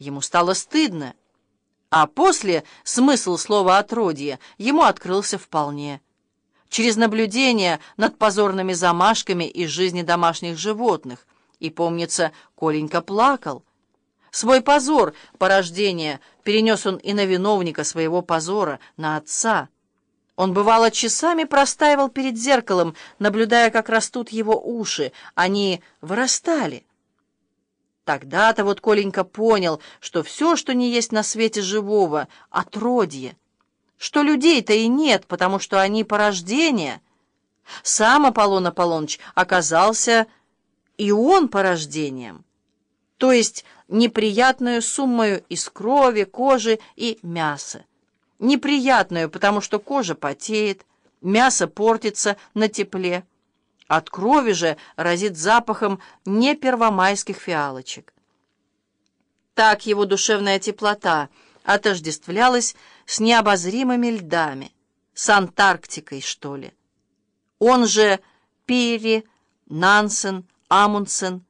Ему стало стыдно. А после смысл слова «отродье» ему открылся вполне. Через наблюдение над позорными замашками из жизни домашних животных. И, помнится, Коленька плакал. Свой позор, порождение, перенес он и на виновника своего позора, на отца. Он, бывало, часами простаивал перед зеркалом, наблюдая, как растут его уши. Они вырастали. Тогда-то вот Коленька понял, что все, что не есть на свете живого, — отродье. Что людей-то и нет, потому что они порождение. Сам Аполлон Аполлоныч оказался и он порождением, то есть неприятную суммою из крови, кожи и мяса. Неприятную, потому что кожа потеет, мясо портится на тепле, от крови же разит запахом не первомайских фиалочек. Так его душевная теплота отождествлялась с необозримыми льдами, с Антарктикой, что ли. Он же Пири, Нансен, Амундсен.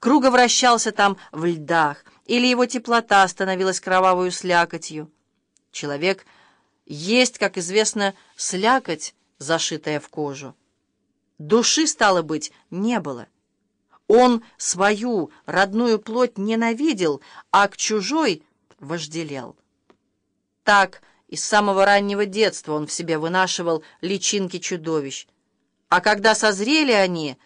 Круго вращался там в льдах, или его теплота становилась кровавую слякотью. Человек есть, как известно, слякоть, зашитая в кожу. Души, стало быть, не было. Он свою родную плоть ненавидел, а к чужой вожделел. Так из самого раннего детства он в себе вынашивал личинки чудовищ. А когда созрели они,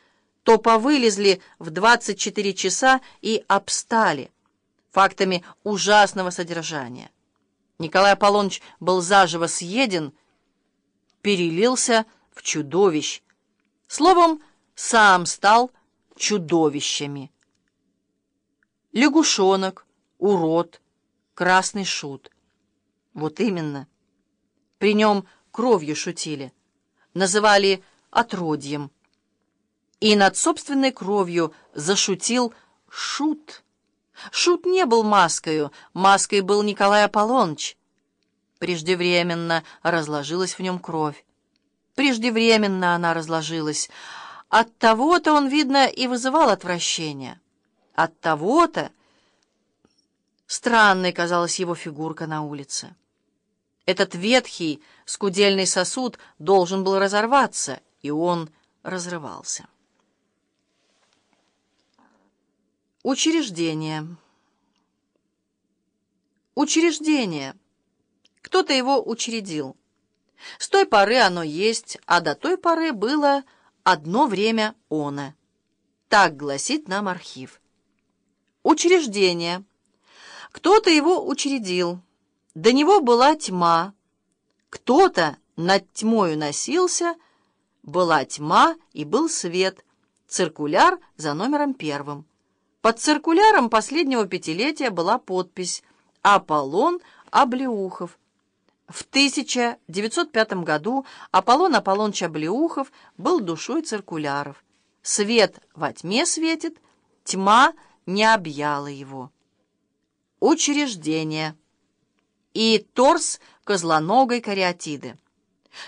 то повылезли в 24 часа и обстали фактами ужасного содержания. Николай Аполлоныч был заживо съеден, перелился в чудовищ, Словом, сам стал чудовищами. Лягушонок, урод, красный шут. Вот именно. При нем кровью шутили, называли отродьем. И над собственной кровью зашутил шут. Шут не был маскою, маской был Николай Аполлоныч. Преждевременно разложилась в нем кровь. Преждевременно она разложилась. От того-то он, видно, и вызывал отвращение. От того-то странной казалась его фигурка на улице. Этот ветхий, скудельный сосуд должен был разорваться, и он разрывался. Учреждение. Учреждение. Кто-то его учредил. С той поры оно есть, а до той поры было одно время оно. Так гласит нам архив. Учреждение. Кто-то его учредил. До него была тьма. Кто-то над тьмою носился. Была тьма и был свет. Циркуляр за номером первым. Под циркуляром последнего пятилетия была подпись «Аполлон Аблеухов». В 1905 году Аполлон Аполлоныч Аблеухов был душой циркуляров. Свет во тьме светит, тьма не объяла его. Учреждение. И торс козлоногой кариатиды.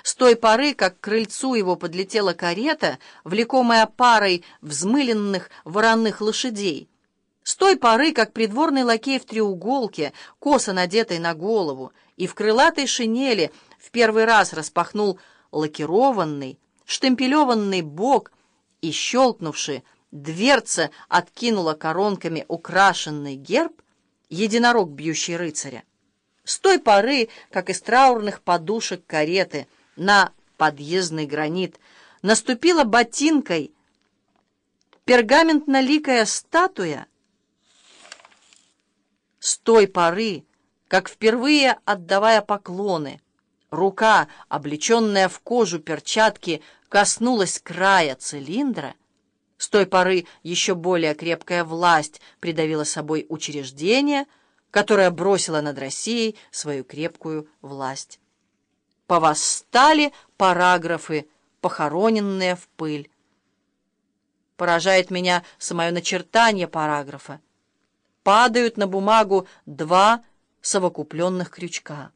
С той поры, как к крыльцу его подлетела карета, влекомая парой взмыленных вороных лошадей, с той поры, как придворный лакей в треуголке, косо надетой на голову, и в крылатой шинели в первый раз распахнул лакированный, штемпелеванный бок и, щелкнувший, дверца откинула коронками украшенный герб, единорог, бьющий рыцаря. С той поры, как из траурных подушек кареты на подъездный гранит наступила ботинкой пергаментно-ликая статуя, той поры, как впервые отдавая поклоны, рука, облеченная в кожу перчатки, коснулась края цилиндра, с той поры еще более крепкая власть придавила собой учреждение, которое бросило над Россией свою крепкую власть. Повосстали параграфы, похороненные в пыль. Поражает меня самое начертание параграфа. Падают на бумагу два совокупленных крючка.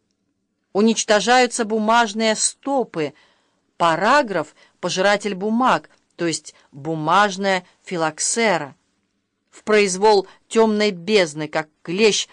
Уничтожаются бумажные стопы. Параграф — пожиратель бумаг, то есть бумажная филоксера. в произвол темной бездны, как клещ